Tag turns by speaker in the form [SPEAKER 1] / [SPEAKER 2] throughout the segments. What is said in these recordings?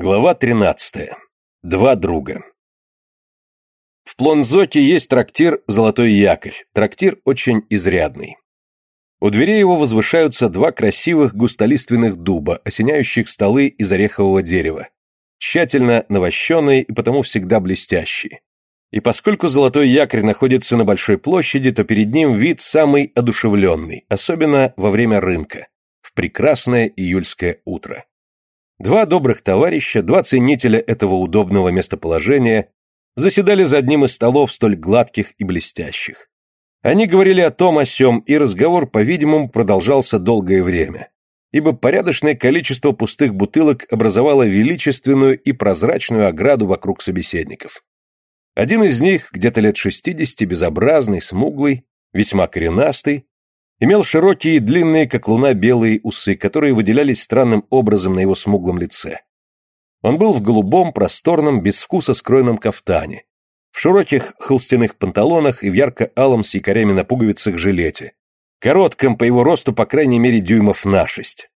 [SPEAKER 1] Глава 13. Два друга. В Плонзоке есть трактир «Золотой якорь». Трактир очень изрядный. У дверей его возвышаются два красивых густолиственных дуба, осеняющих столы из орехового дерева, тщательно навощенные и потому всегда блестящие. И поскольку Золотой якорь находится на большой площади, то перед ним вид самый одушевленный, особенно во время рынка, в прекрасное июльское утро. Два добрых товарища, два ценителя этого удобного местоположения, заседали за одним из столов столь гладких и блестящих. Они говорили о том о сём, и разговор, по-видимому, продолжался долгое время, ибо порядочное количество пустых бутылок образовало величественную и прозрачную ограду вокруг собеседников. Один из них, где-то лет шестидесяти, безобразный, смуглый, весьма коренастый, Имел широкие и длинные, как луна, белые усы, которые выделялись странным образом на его смуглом лице. Он был в голубом, просторном, без вкуса скроенном кафтане, в широких холстяных панталонах и в ярко-алом с якорями на пуговицах жилете, коротком по его росту по крайней мере дюймов на шесть.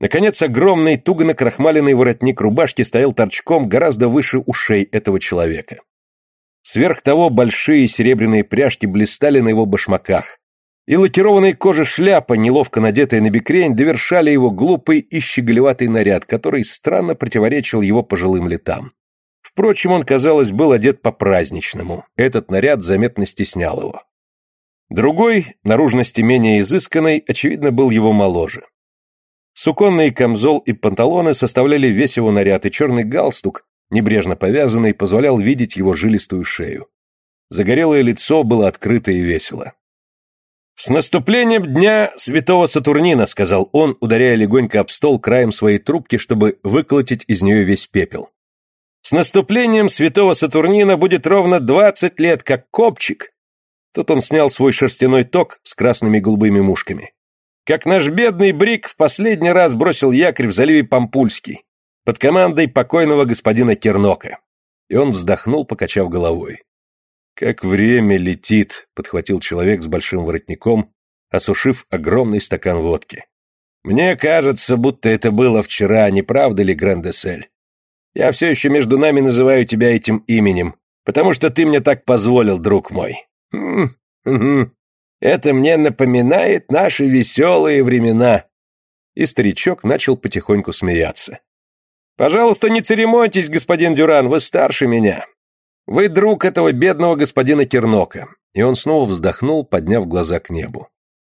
[SPEAKER 1] Наконец, огромный, туго накрахмаленный воротник рубашки стоял торчком гораздо выше ушей этого человека. Сверх того, большие серебряные пряжки блистали на его башмаках, и лакированная кожа шляпа, неловко надетая на бекрень, довершали его глупый и щеголеватый наряд, который странно противоречил его пожилым летам. Впрочем, он, казалось, был одет по-праздничному, этот наряд заметно стеснял его. Другой, наружности менее изысканной, очевидно, был его моложе. Суконный камзол и панталоны составляли весь его наряд, и черный галстук, небрежно повязанный, позволял видеть его жилистую шею. Загорелое лицо было открыто и весело. «С наступлением дня святого Сатурнина», — сказал он, ударяя легонько об стол краем своей трубки, чтобы выколотить из нее весь пепел. «С наступлением святого Сатурнина будет ровно двадцать лет, как копчик». Тут он снял свой шерстяной ток с красными голубыми мушками. Как наш бедный Брик в последний раз бросил якорь в заливе Пампульский под командой покойного господина Кернока. И он вздохнул, покачав головой. «Как время летит», — подхватил человек с большим воротником, осушив огромный стакан водки. «Мне кажется, будто это было вчера, не правда ли, Грандесель? Я все еще между нами называю тебя этим именем, потому что ты мне так позволил, друг мой. Хм, хм, это мне напоминает наши веселые времена». И старичок начал потихоньку смеяться. «Пожалуйста, не церемоньтесь, господин Дюран, вы старше меня. Вы друг этого бедного господина Кернока. И он снова вздохнул, подняв глаза к небу.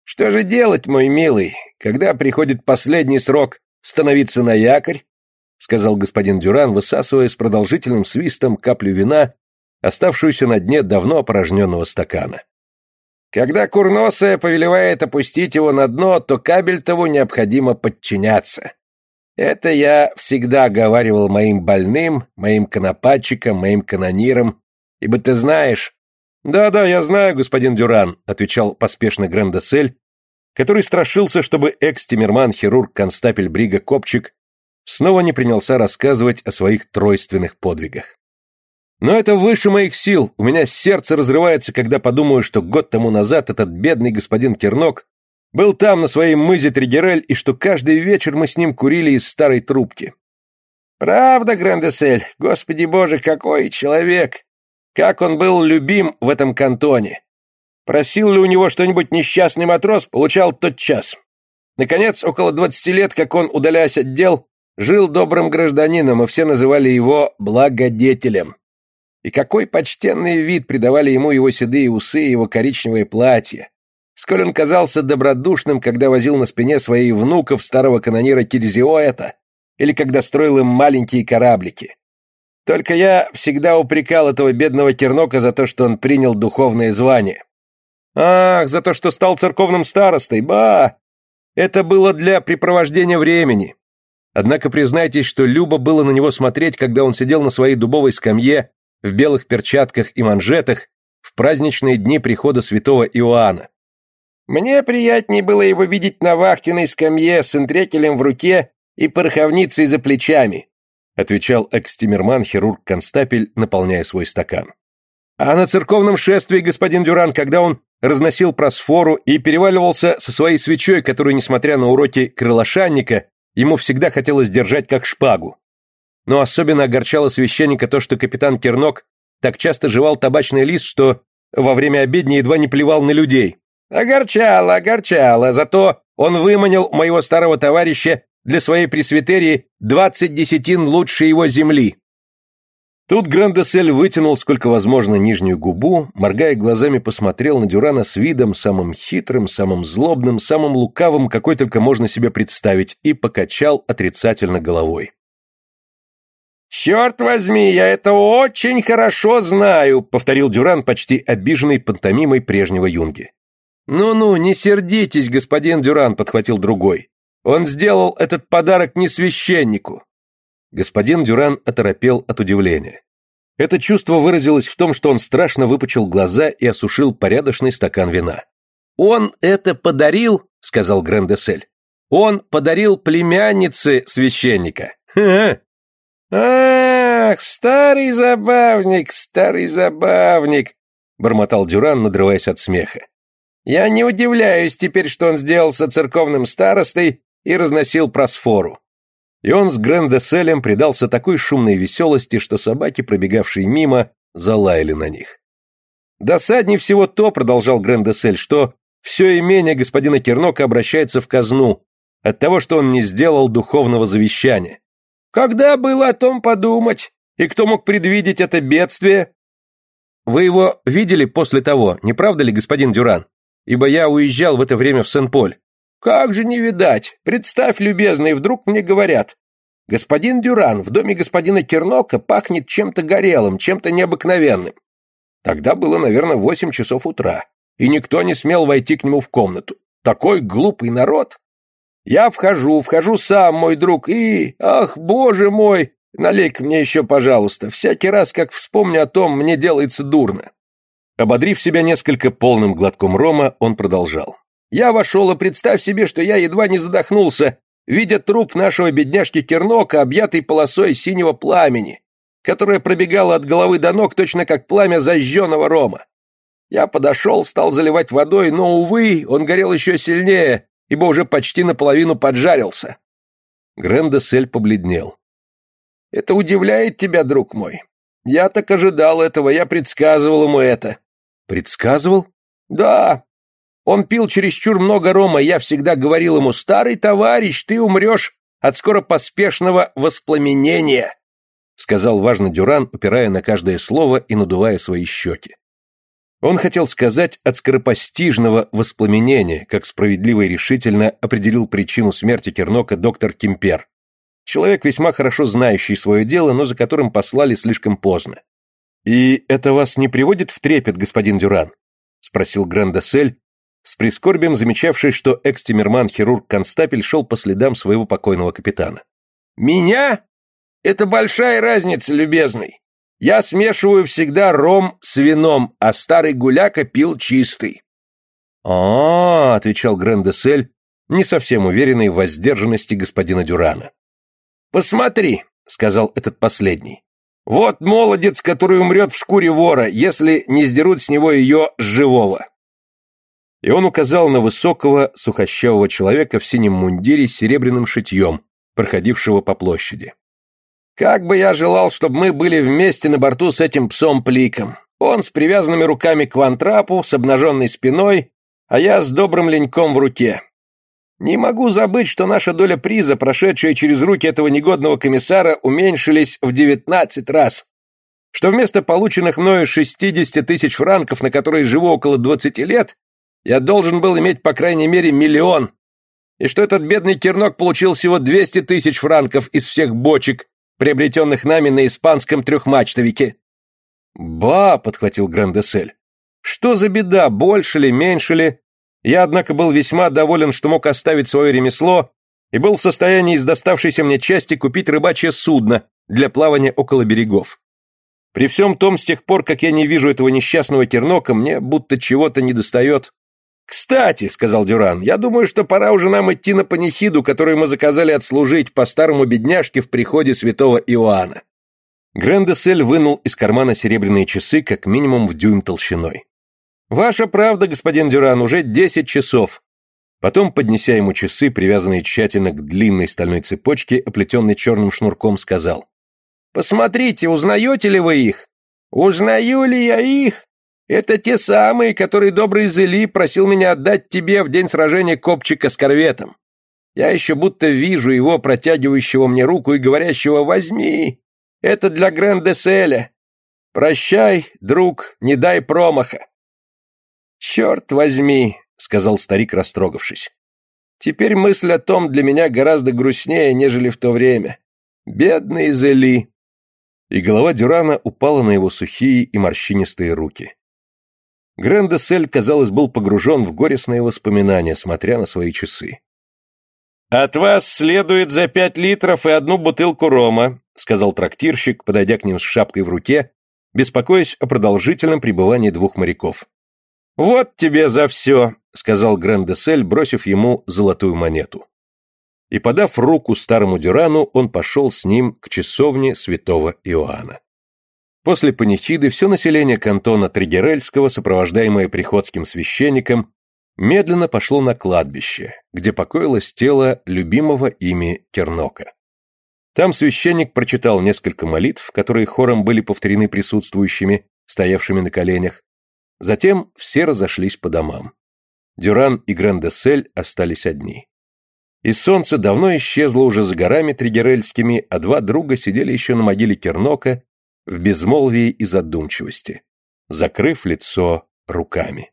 [SPEAKER 1] Что же делать, мой милый, когда приходит последний срок становиться на якорь? сказал господин Дюран, высасывая с продолжительным свистом каплю вина, оставшуюся на дне давно опорожненного стакана. Когда курносая повелевает опустить его на дно, то кабель того необходимо подчиняться. Это я всегда говаривал моим больным, моим конопатчикам, моим канонирам, ибо ты знаешь... «Да-да, я знаю, господин Дюран», — отвечал поспешно Грандесель, который страшился, чтобы экс-тимерман-хирург констапель Брига Копчик снова не принялся рассказывать о своих тройственных подвигах. Но это выше моих сил, у меня сердце разрывается, когда подумаю, что год тому назад этот бедный господин Кернок был там, на своей мызе Тригерель, и что каждый вечер мы с ним курили из старой трубки. Правда, Грандесель, господи боже, какой человек! Как он был любим в этом кантоне! Просил ли у него что-нибудь несчастный матрос, получал тот час. Наконец, около двадцати лет, как он, удаляясь от дел, жил добрым гражданином, и все называли его благодетелем. И какой почтенный вид придавали ему его седые усы и его коричневое платье, сколь он казался добродушным, когда возил на спине своих внуков старого канонира Кирзиоэта, или когда строил им маленькие кораблики. Только я всегда упрекал этого бедного Тернока за то, что он принял духовное звание. Ах, за то, что стал церковным старостой, ба! Это было для препровождения времени. Однако признайтесь, что любо было на него смотреть, когда он сидел на своей дубовой скамье в белых перчатках и манжетах в праздничные дни прихода святого Иоанна. Мне приятнее было его видеть на вахтенной скамье с интрекелем в руке и пороховницей за плечами, отвечал экс-тиммерман хирург-констапель, наполняя свой стакан. А на церковном шествии, господин Дюран, когда он разносил просфору и переваливался со своей свечой, которую, несмотря на уроки крылошанника, ему всегда хотелось держать как шпагу. но особенно огорчало священника то, что капитан Кернок так часто жевал табачный лист, что во время обедни едва не плевал на людей. Огорчало, огорчало, зато он выманил моего старого товарища для своей пресвитерии двадцать десятин лучше его земли. Тут Грандесель вытянул сколько возможно нижнюю губу, моргая глазами посмотрел на Дюрана с видом самым хитрым, самым злобным, самым лукавым, какой только можно себе представить, и покачал отрицательно головой. «Черт возьми, я это очень хорошо знаю», — повторил Дюран почти обиженный пантомимой прежнего юнги. «Ну-ну, не сердитесь, господин Дюран», — подхватил другой. «Он сделал этот подарок не священнику». Господин Дюран оторопел от удивления. Это чувство выразилось в том, что он страшно выпучил глаза и осушил порядочный стакан вина. «Он это подарил», — сказал Грандесель. «Он подарил племяннице священника». «Ах, старый забавник, старый забавник», — бормотал Дюран, надрываясь от смеха. «Я не удивляюсь теперь, что он сделался церковным старостой и разносил просфору». И он с Грандеселем предался такой шумной веселости, что собаки, пробегавшие мимо, залаяли на них. «Досаднее всего то», — продолжал Грандесель, «что все имение господина Кернока обращается в казну от того, что он не сделал духовного завещания. Когда было о том подумать? И кто мог предвидеть это бедствие? Вы его видели после того, не правда ли, господин Дюран? Ибо я уезжал в это время в Сен-Поль. Как же не видать? Представь, любезный, вдруг мне говорят. Господин Дюран, в доме господина Кернока пахнет чем-то горелым, чем-то необыкновенным. Тогда было, наверное, восемь часов утра, и никто не смел войти к нему в комнату. Такой глупый народ. Я вхожу, вхожу сам, мой друг, и... Ах, боже мой! Налей-ка мне еще, пожалуйста. Всякий раз, как вспомню о том, мне делается дурно». Ободрив себя несколько полным глотком рома, он продолжал. «Я вошел, и представь себе, что я едва не задохнулся, видя труп нашего бедняжки Кернока, объятый полосой синего пламени, которое пробегало от головы до ног точно как пламя зажженного рома. Я подошел, стал заливать водой, но, увы, он горел еще сильнее, ибо уже почти наполовину поджарился. Гренdeсель побледнел. «Это удивляет тебя, друг мой? Я так ожидал этого, я предсказывал ему это». «Предсказывал?» «Да. Он пил чересчур много рома, я всегда говорил ему, старый товарищ, ты умрешь от скоропоспешного воспламенения», сказал важно Дюран, упирая на каждое слово и надувая свои щеки. Он хотел сказать от скоропостижного воспламенения, как справедливо и решительно определил причину смерти Кернока доктор Кимпер. Человек, весьма хорошо знающий свое дело, но за которым послали слишком поздно. «И это вас не приводит в трепет, господин Дюран?» — спросил Грандасель, с прискорбием замечавший, что экс-тиммерман-хирург-констапель шел по следам своего покойного капитана. «Меня? Это большая разница, любезный. Я смешиваю всегда ром с вином, а старый гуляка пил чистый. А, -а, -а отвечал Грандесель, не совсем уверенный в воздержанности господина Дюрана. Посмотри, сказал этот последний. Вот молодец, который умрет в шкуре вора, если не сдерут с него ее живого. И он указал на высокого, сухощавого человека в синем мундире с серебряным шитьем, проходившего по площади. Как бы я желал, чтобы мы были вместе на борту с этим псом-пликом. Он с привязанными руками к вантрапу, с обнаженной спиной, а я с добрым леньком в руке. Не могу забыть, что наша доля приза, прошедшая через руки этого негодного комиссара, уменьшились в девятнадцать раз. Что вместо полученных мною шестидесяти тысяч франков, на которые живу около двадцати лет, я должен был иметь по крайней мере миллион. И что этот бедный Кернок получил всего двести тысяч франков из всех бочек, приобретенных нами на испанском трехмачтовике». «Ба!» — подхватил Грандесель. «Что за беда, больше ли, меньше ли? Я, однако, был весьма доволен, что мог оставить свое ремесло и был в состоянии из доставшейся мне части купить рыбачье судно для плавания около берегов. При всем том, с тех пор, как я не вижу этого несчастного тернока, мне будто чего-то недостает. «Кстати», — сказал Дюран, — «я думаю, что пора уже нам идти на панихиду, которую мы заказали отслужить по старому бедняжке в приходе святого Иоанна». Грандесель вынул из кармана серебряные часы как минимум в дюйм толщиной. «Ваша правда, господин Дюран, уже десять часов». Потом, поднеся ему часы, привязанные тщательно к длинной стальной цепочке, оплетенной черным шнурком, сказал.
[SPEAKER 2] Посмотрите, узнаете ли вы их?» «Узнаю ли я их? Это те самые, которые добрый Зели просил меня отдать тебе в день сражения копчика с корветом. Я еще будто вижу его, протягивающего мне руку и говорящего «возьми». Это для Гранд-Деселя. Прощай, друг, не дай промаха. «Черт возьми», — сказал старик, растрогавшись. «Теперь мысль о том для меня гораздо грустнее, нежели в то время. Бедный Зели!»
[SPEAKER 1] И голова Дюрана упала на его сухие и морщинистые руки. Гренде казалось, был погружен в горестные воспоминания, смотря на свои часы.
[SPEAKER 2] «От вас следует за пять литров и одну бутылку рома», сказал трактирщик, подойдя к ним с шапкой в руке, беспокоясь о продолжительном пребывании двух моряков. «Вот тебе за все», — сказал Гран-де-Сель, бросив ему золотую монету. И, подав руку старому Дюрану, он пошел с ним к часовне святого Иоанна. После панихиды все население кантона Тригерельского, сопровождаемое приходским священником, медленно пошло на кладбище, где покоилось тело любимого ими Кернока. Там священник прочитал несколько молитв, которые хором были повторены присутствующими, стоявшими на коленях, Затем все разошлись по домам. Дюран и Грандесель остались одни. И солнце давно исчезло уже за горами Тригерельскими, а два друга сидели еще на могиле Кернока в безмолвии и задумчивости, закрыв лицо руками.